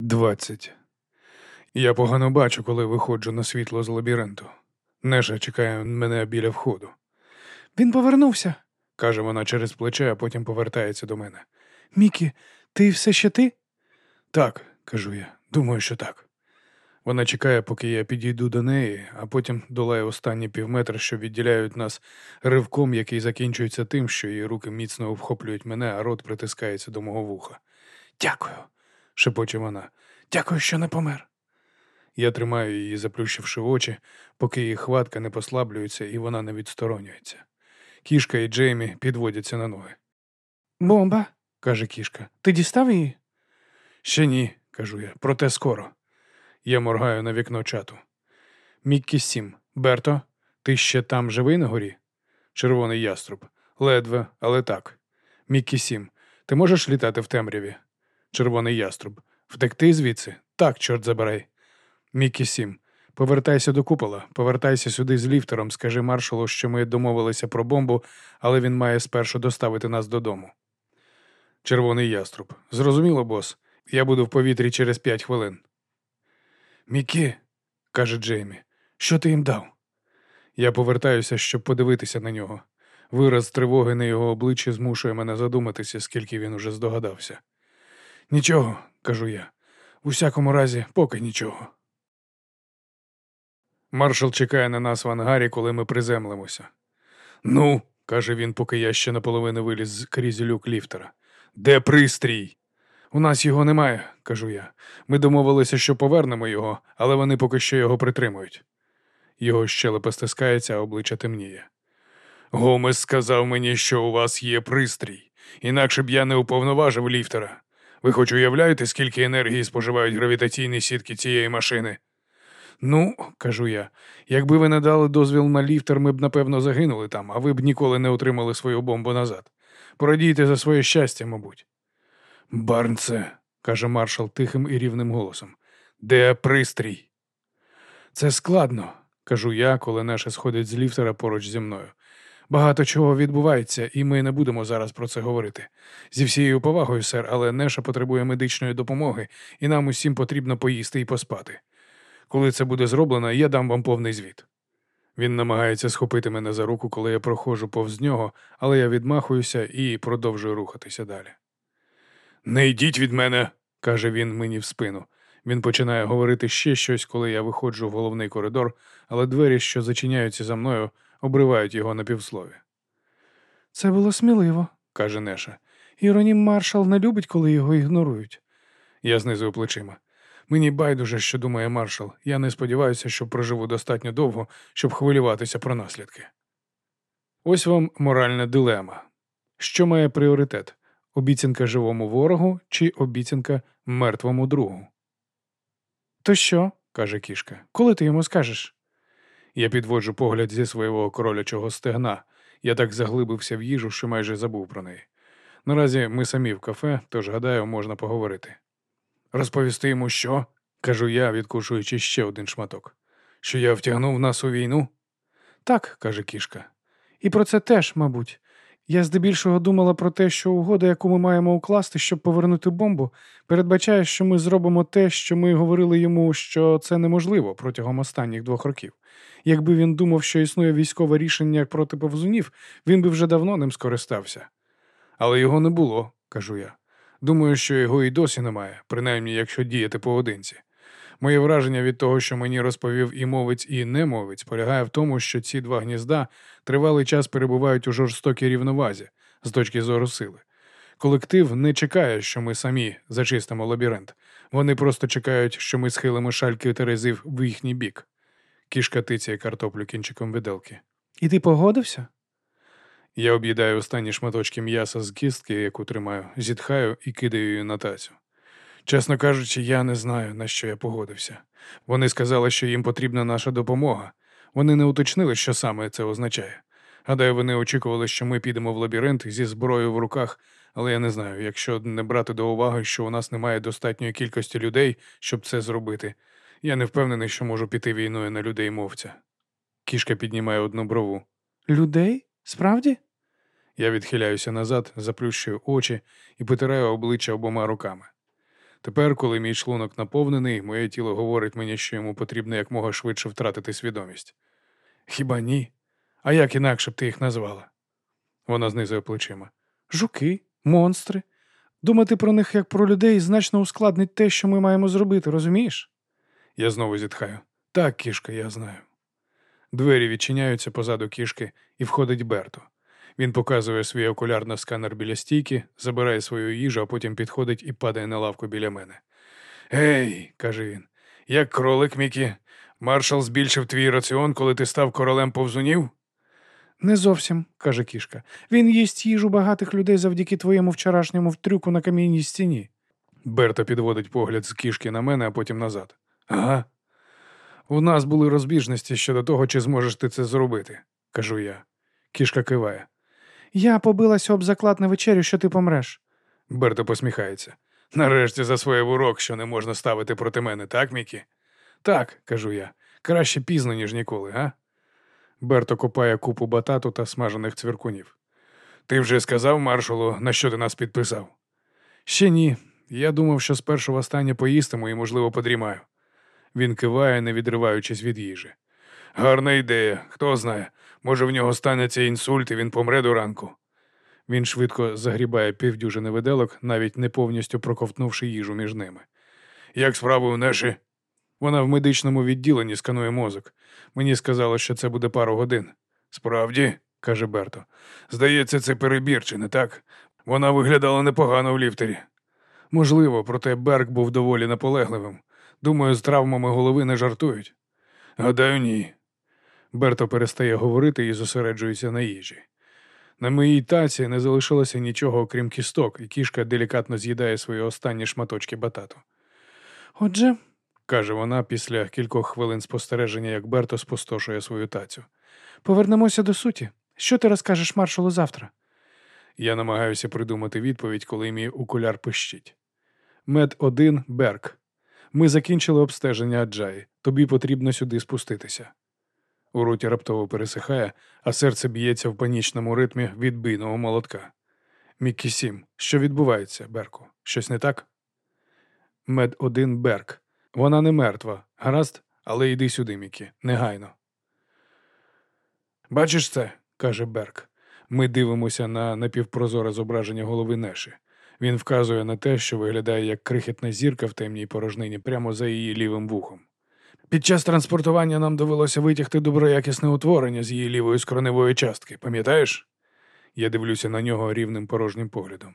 Двадцять. Я погано бачу, коли виходжу на світло з лабіринту. Неша чекає мене біля входу. Він повернувся, каже вона через плече, а потім повертається до мене. Мікі, ти все ще ти? Так, кажу я, думаю, що так. Вона чекає, поки я підійду до неї, а потім долає останні півметри, що відділяють нас ривком, який закінчується тим, що її руки міцно обхоплюють мене, а рот притискається до мого вуха. Дякую, шепоче вона. Дякую, що не помер. Я тримаю її, заплющивши очі, поки її хватка не послаблюється і вона не відсторонюється. Кішка і Джеймі підводяться на ноги. Бомба, каже кішка. Ти дістав її? Ще ні, кажу я, проте скоро. Я моргаю на вікно чату. Міккі Сім, Берто, ти ще там живий на горі? Червоний яструб. Ледве, але так. Міккі Сім, ти можеш літати в темряві? Червоний яструб. Втекти звідси? Так, чорт забирай. Міккі Сім, повертайся до купола, повертайся сюди з ліфтером, скажи маршалу, що ми домовилися про бомбу, але він має спершу доставити нас додому. Червоний яструб. Зрозуміло, бос. Я буду в повітрі через п'ять хвилин. Мікі, каже Джеймі, що ти їм дав? Я повертаюся, щоб подивитися на нього. Вираз тривоги на його обличчі змушує мене задуматися, скільки він уже здогадався. Нічого, кажу я. У всякому разі, поки нічого. Маршал чекає на нас в ангарі, коли ми приземлимося. Ну, каже він, поки я ще наполовину виліз крізь люк ліфтера. Де пристрій? У нас його немає, кажу я. Ми домовилися, що повернемо його, але вони поки що його притримують. Його щелепа стискається, а обличчя темніє. Гомес сказав мені, що у вас є пристрій, інакше б я не уповноважив ліфтера. Ви хоч уявляєте, скільки енергії споживають гравітаційні сітки цієї машини? Ну, кажу я, якби ви не дали дозвіл на ліфтер, ми б напевно загинули там, а ви б ніколи не отримали свою бомбу назад. Порадійте за своє щастя, мабуть. Барнце, каже маршал тихим і рівним голосом. Де пристрій? Це складно, кажу я, коли наша сходить з ліфтера поруч зі мною. Багато чого відбувається, і ми не будемо зараз про це говорити. Зі всією повагою, сер, але Неша потребує медичної допомоги, і нам усім потрібно поїсти і поспати. Коли це буде зроблено, я дам вам повний звіт. Він намагається схопити мене за руку, коли я проходжу повз нього, але я відмахуюся і продовжую рухатися далі. Не йдіть від мене, каже він мені в спину. Він починає говорити ще щось, коли я виходжу в головний коридор, але двері, що зачиняються за мною, обривають його на півслові. Це було сміливо, каже Неша. Іронім маршал не любить, коли його ігнорують. Я знизую плечима. Мені байдуже, що думає маршал. Я не сподіваюся, що проживу достатньо довго, щоб хвилюватися про наслідки. Ось вам моральна дилема. Що має пріоритет? Обіцянка живому ворогу чи обіцянка мертвому другу? То що? каже кішка. Коли ти йому скажеш? Я підводжу погляд зі свого королячого стегна. Я так заглибився в їжу, що майже забув про неї. Наразі ми самі в кафе, тож гадаю, можна поговорити. Розповісти йому що? кажу я, відкушуючи ще один шматок. Що я втягнув нас у війну? Так, каже кішка. І про це теж, мабуть. Я здебільшого думала про те, що угода, яку ми маємо укласти, щоб повернути бомбу, передбачає, що ми зробимо те, що ми говорили йому, що це неможливо протягом останніх двох років. Якби він думав, що існує військове рішення проти повзунів, він би вже давно ним скористався. Але його не було, кажу я. Думаю, що його і досі немає, принаймні якщо діяти поодинці. Моє враження від того, що мені розповів і мовець, і немовець, полягає в тому, що ці два гнізда тривалий час перебувають у жорстокій рівновазі з точки зору сили. Колектив не чекає, що ми самі зачистимо лабіринт. Вони просто чекають, що ми схилимо шальки терезів в їхній бік. Кішка тицяє картоплю кінчиком виделки. І ти погодився? Я об'їдаю останні шматочки м'яса з кістки, яку тримаю, зітхаю і кидаю її на тацю. Чесно кажучи, я не знаю, на що я погодився. Вони сказали, що їм потрібна наша допомога. Вони не уточнили, що саме це означає. Гадаю, вони очікували, що ми підемо в лабіринт зі зброєю в руках, але я не знаю, якщо не брати до уваги, що у нас немає достатньої кількості людей, щоб це зробити, я не впевнений, що можу піти війною на людей мовця. Кішка піднімає одну брову. Людей? Справді? Я відхиляюся назад, заплющую очі і потираю обличчя обома руками. Тепер, коли мій шлунок наповнений, моє тіло говорить мені, що йому потрібно якмога швидше втратити свідомість. Хіба ні? А як інакше б ти їх назвала? Вона знизує плечима. Жуки, монстри. Думати про них як про людей значно ускладнить те, що ми маємо зробити, розумієш? Я знову зітхаю. Так, кішка, я знаю. Двері відчиняються позаду кішки, і входить Берто. Він показує свій окуляр на сканер біля стійки, забирає свою їжу, а потім підходить і падає на лавку біля мене. Гей, каже він, як кролик, Мікі, маршал збільшив твій раціон, коли ти став королем повзунів? Не зовсім, каже кішка. Він їсть їжу багатих людей завдяки твоєму вчорашньому трюку на камінній стіні. Берто підводить погляд з кішки на мене, а потім назад. Ага. У нас були розбіжності щодо того, чи зможеш ти це зробити, кажу я. Кішка киває. Я побилася об заклад на вечерю, що ти помреш. Берто посміхається. Нарешті засвоїв урок, що не можна ставити проти мене, так, Мікі? Так, кажу я. Краще пізно, ніж ніколи, га? Берто копає купу батату та смажених цвіркунів. Ти вже сказав маршалу, на що ти нас підписав? Ще ні. Я думав, що спершу востаннє поїстимо і, можливо, подрімаю. Він киває, не відриваючись від їжі. Гарна ідея. Хто знає, може в нього станеться інсульт і він помре до ранку. Він швидко загрібає півдюжини виделок, навіть не повністю проковтнувши їжу між ними. Як справи у Неші? Вона в медичному відділенні сканує мозок. Мені сказали, що це буде пару годин. Справді, каже Берто. Здається, це перебір, чи не так? Вона виглядала непогано в ліфтері. Можливо, проте Берк був доволі наполегливим. Думаю, з травмами голови не жартують. Гадаю, ні. Берто перестає говорити і зосереджується на їжі. На моїй таці не залишилося нічого, окрім кісток, і кішка делікатно з'їдає свої останні шматочки батату. Отже, каже вона після кількох хвилин спостереження, як Берто спустошує свою тацю. повернемося до суті. Що ти розкажеш маршалу завтра? Я намагаюся придумати відповідь, коли мій окуляр пищить. Мед 1 Берк. Ми закінчили обстеження Аджаї. Тобі потрібно сюди спуститися. У роті раптово пересихає, а серце б'ється в панічному ритмі відбийного молотка. Міккі Сім, що відбувається, Берку? Щось не так? Мед 1 Берк. Вона не мертва. Гаразд, але йди сюди, Мікі, негайно. Бачиш це? каже Берк. Ми дивимося на напівпрозоре зображення голови Неші. Він вказує на те, що виглядає як крихітна зірка в темній порожнині прямо за її лівим вухом. Під час транспортування нам довелося витягти доброякісне утворення з її лівої скроневої частки, пам'ятаєш? Я дивлюся на нього рівним порожнім поглядом.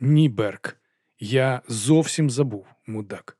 Ні, Берк, я зовсім забув, мудак.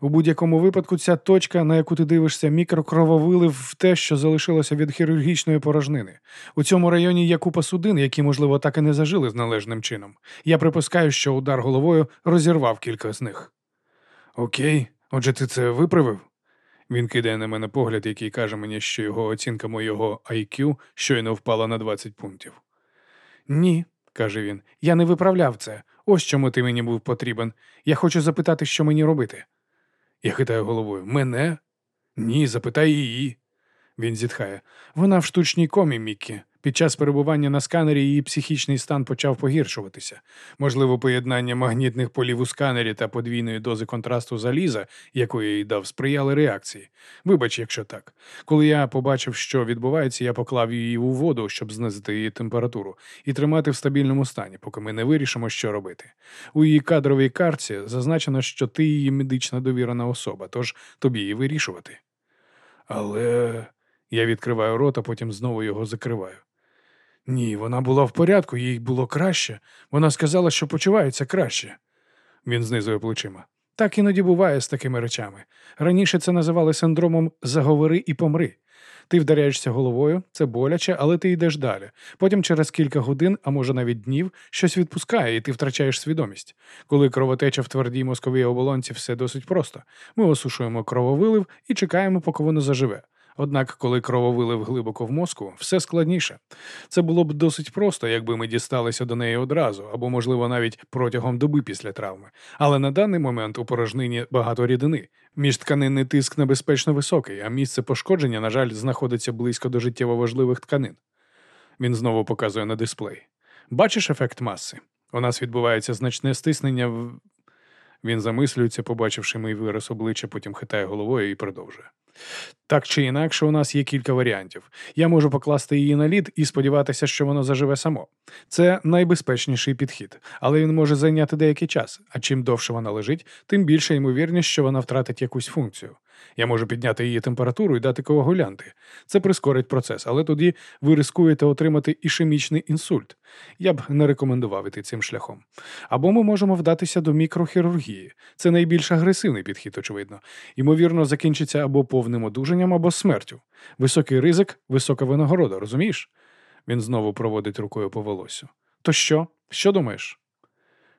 У будь-якому випадку ця точка, на яку ти дивишся, мікрокрововилив в те, що залишилося від хірургічної порожнини. У цьому районі є купа судин, які, можливо, так і не зажили з належним чином. Я припускаю, що удар головою розірвав кілька з них. Окей, отже, ти це виправив? Він кидає на мене погляд, який каже мені, що його оцінка моєго IQ щойно впала на 20 пунктів. Ні, каже він, я не виправляв це. Ось чому ти мені був потрібен. Я хочу запитати, що мені робити. Я хитаю головою. Мене? Ні, запитай її. Він зітхає. Вона в штучній комі, Міккі. Під час перебування на сканері її психічний стан почав погіршуватися. Можливо, поєднання магнітних полів у сканері та подвійної дози контрасту заліза, яку я їй дав, сприяли реакції. Вибач, якщо так. Коли я побачив, що відбувається, я поклав її у воду, щоб знизити її температуру, і тримати в стабільному стані, поки ми не вирішимо, що робити. У її кадровій карті зазначено, що ти її медична довірена особа, тож тобі її вирішувати. Але я відкриваю рот, а потім знову його закриваю. Ні, вона була в порядку, їй було краще. Вона сказала, що почувається краще. Він знизує плечима. Так іноді буває з такими речами. Раніше це називали синдромом заговори і помри. Ти вдаряєшся головою, це боляче, але ти йдеш далі. Потім через кілька годин, а може навіть днів, щось відпускає, і ти втрачаєш свідомість. Коли кровотеча в твердій мозковій оболонці, все досить просто. Ми осушуємо крововилив і чекаємо, поки воно заживе. Однак, коли крововилив глибоко в мозку, все складніше. Це було б досить просто, якби ми дісталися до неї одразу, або, можливо, навіть протягом доби після травми. Але на даний момент у порожнині багато рідини. Міжтканинний тиск небезпечно високий, а місце пошкодження, на жаль, знаходиться близько до життєво важливих тканин. Він знову показує на дисплей. Бачиш ефект маси? У нас відбувається значне стиснення в. Він замислюється, побачивши мій вираз обличчя, потім хитає головою і продовжує. Так чи інакше, у нас є кілька варіантів. Я можу покласти її на лід і сподіватися, що воно заживе само. Це найбезпечніший підхід, але він може зайняти деякий час, а чим довше вона лежить, тим більша ймовірність, що вона втратить якусь функцію. Я можу підняти її температуру і дати коагулянти. Це прискорить процес, але тоді ви рискуєте отримати ішемічний інсульт. Я б не рекомендував іти цим шляхом. Або ми можемо вдатися до мікрохірургії. Це найбільш агресивний підхід, очевидно. Ймовірно, закінчиться або повним одужанням, або смертю. Високий ризик, висока винагорода, розумієш? Він знову проводить рукою по волосю. То що? Що думаєш?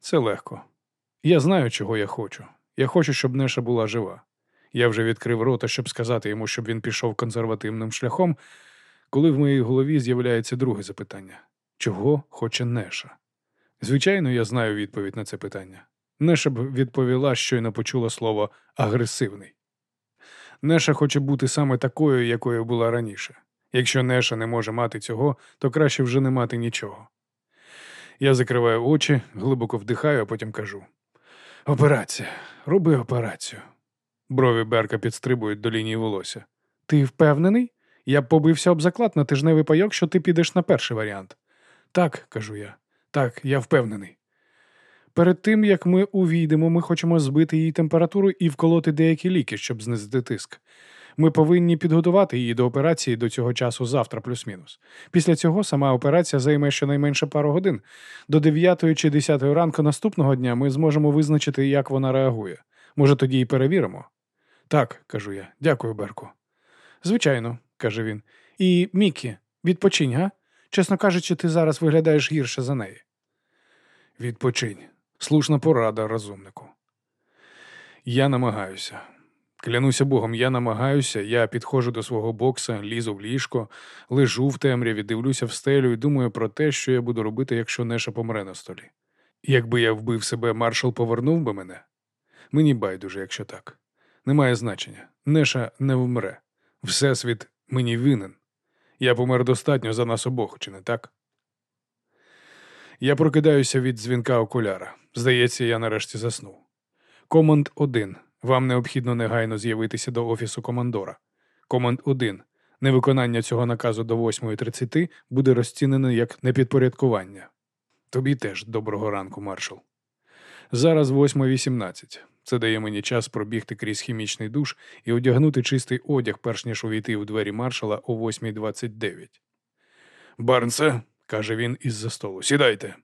Це легко. Я знаю, чого я хочу. Я хочу, щоб Неша була жива. Я вже відкрив рота, щоб сказати йому, щоб він пішов консервативним шляхом, коли в моїй голові з'являється друге запитання: чого хоче Неша? Звичайно, я знаю відповідь на це питання. Неша б відповіла, щойно почула слово агресивний. Неша хоче бути саме такою, якою була раніше. Якщо Неша не може мати цього, то краще вже не мати нічого. Я закриваю очі, глибоко вдихаю, а потім кажу: Операція, роби операцію. Брові Берка підстрибують до лінії волосся. Ти впевнений? Я б побився об заклад на тижневий пайок, що ти підеш на перший варіант. Так, кажу я. Так, я впевнений. Перед тим, як ми увійдемо, ми хочемо збити її температуру і вколоти деякі ліки, щоб знизити тиск. Ми повинні підготувати її до операції до цього часу завтра, плюс-мінус. Після цього сама операція займе щонайменше пару годин. До 9 чи 10 ранку наступного дня ми зможемо визначити, як вона реагує. Може, тоді і перевіримо. Так, кажу я. Дякую, Берку. Звичайно, каже він. І Мікі, відпочинь, га? Чесно кажучи, ти зараз виглядаєш гірше за неї. Відпочинь. Слушна порада, розумнику. Я намагаюся. Клянуся Богом, я намагаюся, я підходжу до свого бокса, лізу в ліжко, лежу в темряві, дивлюся в стелю і думаю про те, що я буду робити, якщо Неша помре на столі. Якби я вбив себе, маршал повернув би мене. Мені байдуже, якщо так. Немає значення. Неша не вмре. Всесвіт мені винен. Я помер достатньо за нас обох, чи не так? Я прокидаюся від дзвінка окуляра. Здається, я нарешті заснув. Команд 1. Вам необхідно негайно з'явитися до офісу командора. Команд 1. Невиконання цього наказу до 8.30 буде розцінено як непідпорядкування. Тобі теж доброго ранку, маршал. Зараз 8.18. Це дає мені час пробігти крізь хімічний душ і одягнути чистий одяг, перш ніж увійти у двері маршала о 8.29. Барнсе, каже він із-за столу, сідайте.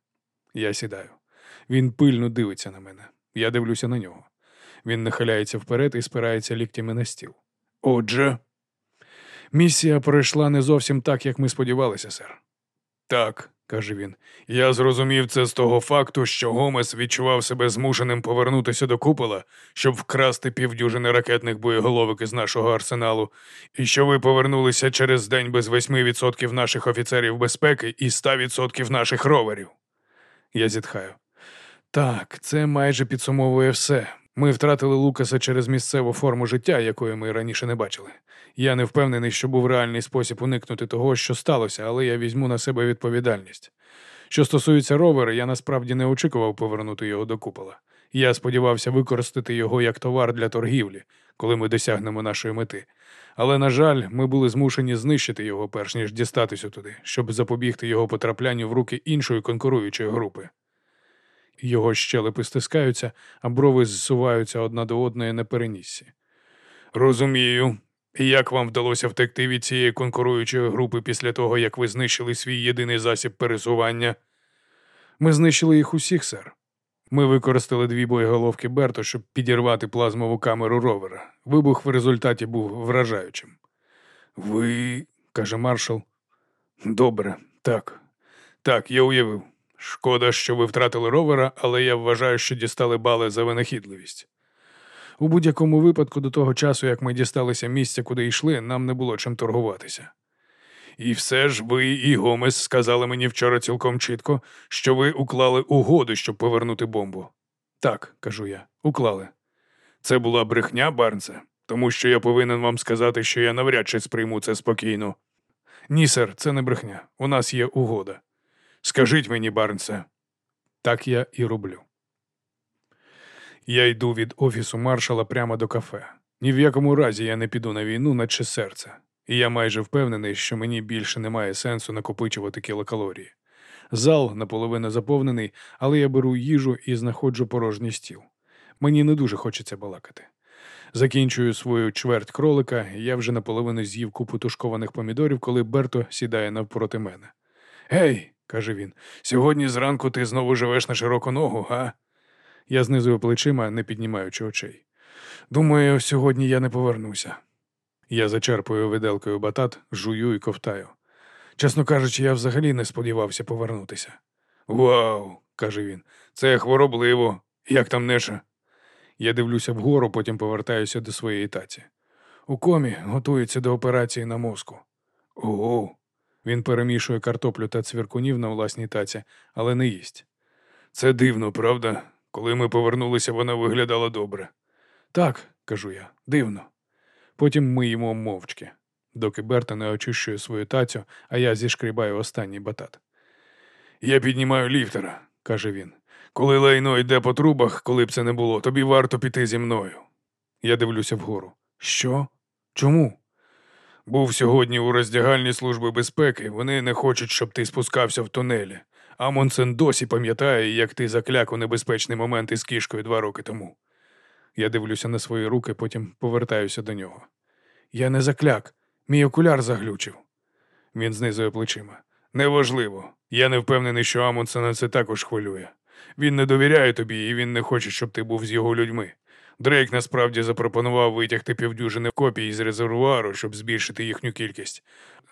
Я сідаю. Він пильно дивиться на мене. Я дивлюся на нього. Він нахиляється вперед і спирається ліктями на стіл. Отже, місія пройшла не зовсім так, як ми сподівалися, сер. Так, каже він. Я зрозумів це з того факту, що Гомес відчував себе змушеним повернутися до купола, щоб вкрасти півдюжини ракетних боєголовок із нашого арсеналу, і що ви повернулися через день без 8% наших офіцерів безпеки і 100% наших роверів. Я зітхаю. Так, це майже підсумовує все. Ми втратили Лукаса через місцеву форму життя, якої ми раніше не бачили. Я не впевнений, що був реальний спосіб уникнути того, що сталося, але я візьму на себе відповідальність. Що стосується ровера, я насправді не очікував повернути його до купола. Я сподівався використати його як товар для торгівлі, коли ми досягнемо нашої мети. Але, на жаль, ми були змушені знищити його, перш ніж дістатися туди, щоб запобігти його потраплянню в руки іншої конкуруючої групи. Його щелепи стискаються, а брови зсуваються одна до одної на переніссі. Розумію. Як вам вдалося втекти від цієї конкуруючої групи після того, як ви знищили свій єдиний засіб пересування? Ми знищили їх усіх, сер. Ми використали дві боєголовки Берто, щоб підірвати плазмову камеру ровера. Вибух в результаті був вражаючим. Ви, каже маршал. Добре, так. Так, я уявив. Шкода, що ви втратили ровера, але я вважаю, що дістали бали за винахідливість. У будь-якому випадку, до того часу, як ми дісталися місця, куди йшли, нам не було чим торгуватися. І все ж ви і Гомес сказали мені вчора цілком чітко, що ви уклали угоду, щоб повернути бомбу. Так, кажу я, уклали. Це була брехня, Барнсе, тому що я повинен вам сказати, що я навряд чи сприйму це спокійно. Ні, сер, це не брехня. У нас є угода. Скажіть мені, Барнсе. Так я і роблю. Я йду від офісу маршала прямо до кафе. Ні в якому разі я не піду на війну, наче серце. І я майже впевнений, що мені більше немає сенсу накопичувати кілокалорії. Зал наполовину заповнений, але я беру їжу і знаходжу порожній стіл. Мені не дуже хочеться балакати. Закінчую свою чверть кролика, я вже наполовину з'їв купу тушкованих помідорів, коли Берто сідає навпроти мене. Гей, каже він, сьогодні зранку ти знову живеш на широку ногу, га? Я знизую плечима, не піднімаючи очей. Думаю, сьогодні я не повернуся. Я зачерпую виделкою батат, жую і ковтаю. Чесно кажучи, я взагалі не сподівався повернутися. Вау, каже він, це хворобливо. Як там Неша? Я дивлюся вгору, потім повертаюся до своєї таці. У комі готується до операції на мозку. Ого. Він перемішує картоплю та цвіркунів на власній таці, але не їсть. Це дивно, правда? Коли ми повернулися, вона виглядала добре. Так, кажу я, дивно. Потім ми їмо мовчки, доки Берта не очищує свою тацю, а я зішкрібаю останній батат. Я піднімаю ліфтера, каже він. Коли лайно йде по трубах, коли б це не було, тобі варто піти зі мною. Я дивлюся вгору. Що? Чому? Був сьогодні у роздягальні служби безпеки. Вони не хочуть, щоб ти спускався в тунелі. Амонсен досі пам'ятає, як ти закляк у небезпечний момент із кішкою два роки тому. Я дивлюся на свої руки, потім повертаюся до нього. Я не закляк, мій окуляр заглючив. Він знизує плечима. Неважливо. Я не впевнений, що Амундсена це також хвилює. Він не довіряє тобі, і він не хоче, щоб ти був з його людьми. Дрейк насправді запропонував витягти півдюжини копій з резервуару, щоб збільшити їхню кількість.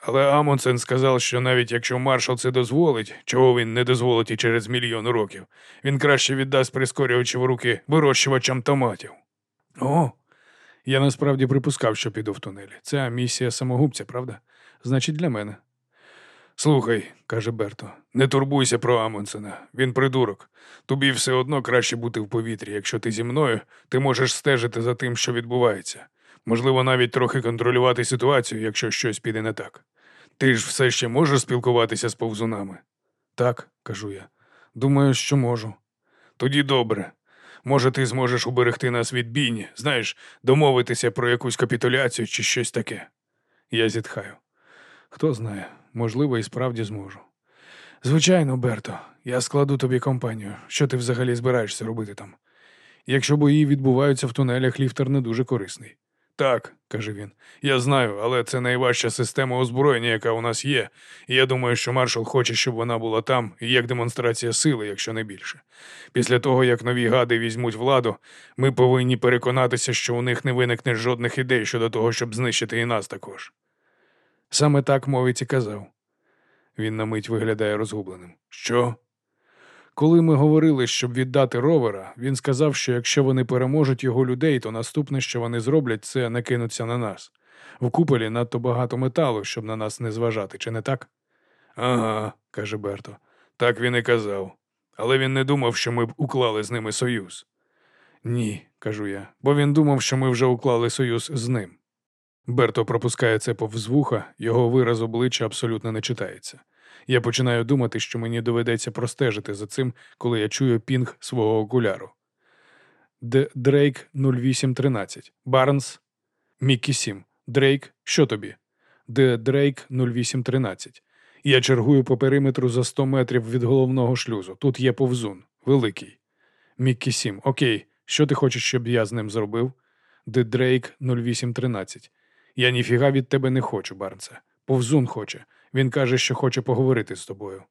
Але Амундсен сказав, що навіть якщо Маршалл це дозволить, чого він не дозволить і через мільйон років, він краще віддасть прискорювачі в руки вирощувачам томатів. О, я насправді припускав, що піду в тунелі. Це місія самогубця, правда? Значить, для мене. Слухай, каже Берто, не турбуйся про Амундсена. Він придурок. Тобі все одно краще бути в повітрі. Якщо ти зі мною, ти можеш стежити за тим, що відбувається. Можливо, навіть трохи контролювати ситуацію, якщо щось піде не так. Ти ж все ще можеш спілкуватися з повзунами? Так, кажу я. Думаю, що можу. Тоді добре. Може, ти зможеш уберегти нас від бійні, знаєш, домовитися про якусь капітуляцію чи щось таке. Я зітхаю. Хто знає, можливо, і справді зможу. Звичайно, Берто, я складу тобі компанію. Що ти взагалі збираєшся робити там? Якщо бої відбуваються в тунелях, ліфтер не дуже корисний. Так, каже він, я знаю, але це найважча система озброєння, яка у нас є, і я думаю, що маршал хоче, щоб вона була там, як демонстрація сили, якщо не більше. Після того, як нові гади візьмуть владу, ми повинні переконатися, що у них не виникне жодних ідей щодо того, щоб знищити і нас також. Саме так мовець і казав. Він на мить виглядає розгубленим. Що? Коли ми говорили, щоб віддати ровера, він сказав, що якщо вони переможуть його людей, то наступне, що вони зроблять, це накинуться на нас. В куполі надто багато металу, щоб на нас не зважати, чи не так? Ага, каже Берто. Так він і казав. Але він не думав, що ми б уклали з ними союз. Ні, кажу я, бо він думав, що ми вже уклали союз з ним. Берто пропускає це повз вуха, його вираз обличчя абсолютно не читається. Я починаю думати, що мені доведеться простежити за цим, коли я чую пінг свого окуляру. Д. Дрейк 0813. Барнс. Міккі 7. Дрейк, що тобі? Д. Дрейк 0813. Я чергую по периметру за 100 метрів від головного шлюзу. Тут є повзун. Великий. Міккі 7. Окей. Що ти хочеш, щоб я з ним зробив? Д. Дрейк 0813. Я ніфіга від тебе не хочу, Барнсе. Повзун хоче. Він каже, що хоче поговорити з тобою.